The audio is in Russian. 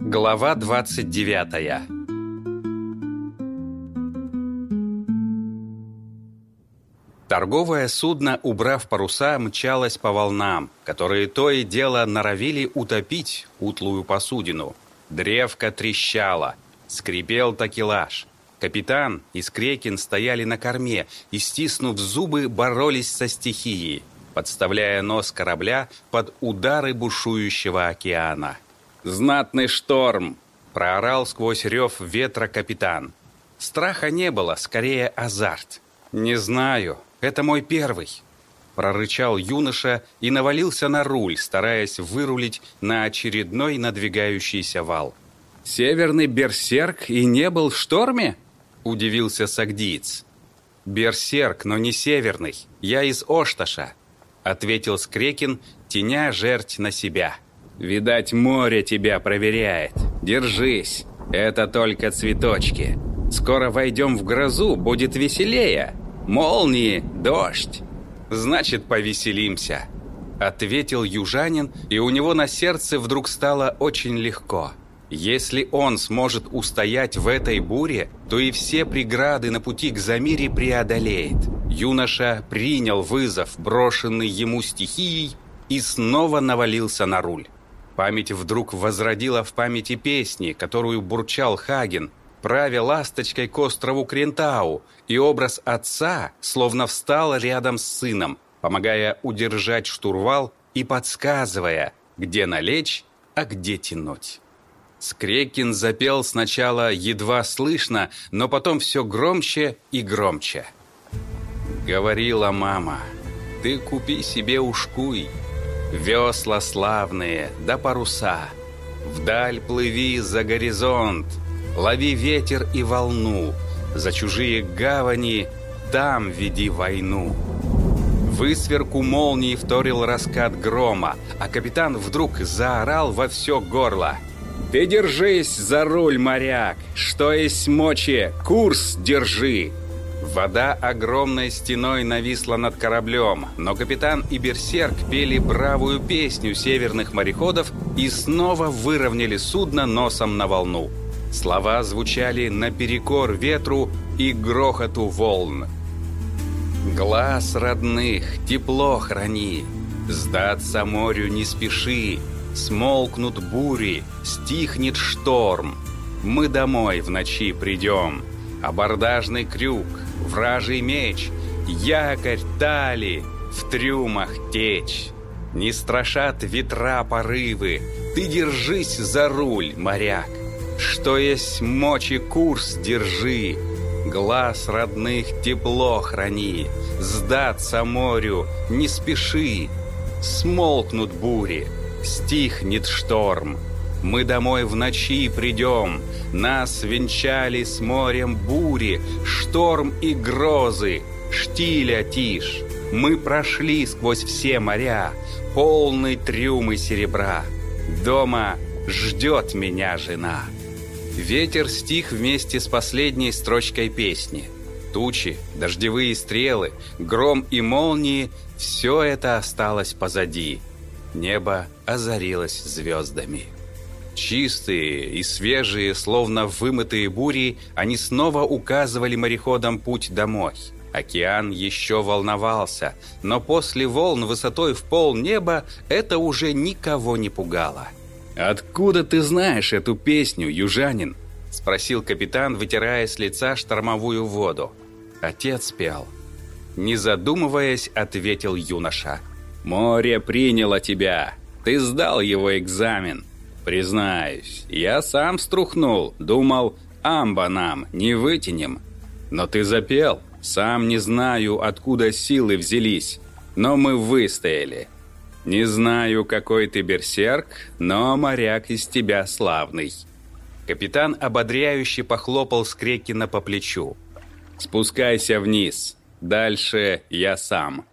Глава 29 Торговое судно, убрав паруса, мчалось по волнам, которые то и дело норовили утопить утлую посудину. Древко трещало, скрипел такелаж. Капитан и Скрекин стояли на корме и, стиснув зубы, боролись со стихией, подставляя нос корабля под удары бушующего океана. «Знатный шторм!» – проорал сквозь рев ветра капитан. Страха не было, скорее азарт. «Не знаю, это мой первый!» Прорычал юноша и навалился на руль, стараясь вырулить на очередной надвигающийся вал. «Северный берсерк и не был в шторме?» Удивился сагдиец. «Берсерк, но не северный. Я из Ошташа», ответил Скрекин, теня жерть на себя. «Видать, море тебя проверяет. Держись. Это только цветочки. Скоро войдем в грозу, будет веселее». Молнии, дождь. Значит, повеселимся, ответил южанин, и у него на сердце вдруг стало очень легко. Если он сможет устоять в этой буре, то и все преграды на пути к Замире преодолеет. Юноша принял вызов, брошенный ему стихией, и снова навалился на руль. Память вдруг возродила в памяти песни, которую бурчал Хаген, правя ласточкой к острову Крентау, и образ отца словно встал рядом с сыном, помогая удержать штурвал и подсказывая, где налечь, а где тянуть. Скрекин запел сначала едва слышно, но потом все громче и громче. Говорила мама, ты купи себе ушкуй, весла славные да паруса, вдаль плыви за горизонт, Лови ветер и волну, за чужие гавани там веди войну. Высверку молнии вторил раскат грома, а капитан вдруг заорал во все горло. «Ты держись за руль, моряк! Что есть мочи, курс держи!» Вода огромной стеной нависла над кораблем, но капитан и берсерк пели бравую песню северных мореходов и снова выровняли судно носом на волну. Слова звучали наперекор ветру и грохоту волн. «Глаз родных тепло храни, сдаться морю не спеши, смолкнут бури, стихнет шторм, мы домой в ночи придем, абордажный крюк, вражий меч, якорь тали, в трюмах течь». Не страшат ветра порывы, ты держись за руль, моряк. Что есть мочи курс держи, Глаз родных тепло храни, Сдаться морю не спеши. Смолкнут бури, стихнет шторм, Мы домой в ночи придем, Нас венчали с морем бури, Шторм и грозы, штиля тишь. Мы прошли сквозь все моря, Полный трюмы серебра. Дома ждет меня жена. Ветер стих вместе с последней строчкой песни. Тучи, дождевые стрелы, гром и молнии – все это осталось позади. Небо озарилось звездами. Чистые и свежие, словно вымытые бури, они снова указывали мореходам путь домой. Океан еще волновался, но после волн высотой в пол неба это уже никого не пугало. «Откуда ты знаешь эту песню, южанин?» – спросил капитан, вытирая с лица штормовую воду. Отец пел. Не задумываясь, ответил юноша. «Море приняло тебя. Ты сдал его экзамен. Признаюсь, я сам струхнул. Думал, амба нам не вытянем. Но ты запел. Сам не знаю, откуда силы взялись. Но мы выстояли. Не знаю, какой ты берсерк, но моряк из тебя славный. Капитан ободряюще похлопал Скрекина по плечу. Спускайся вниз. Дальше я сам.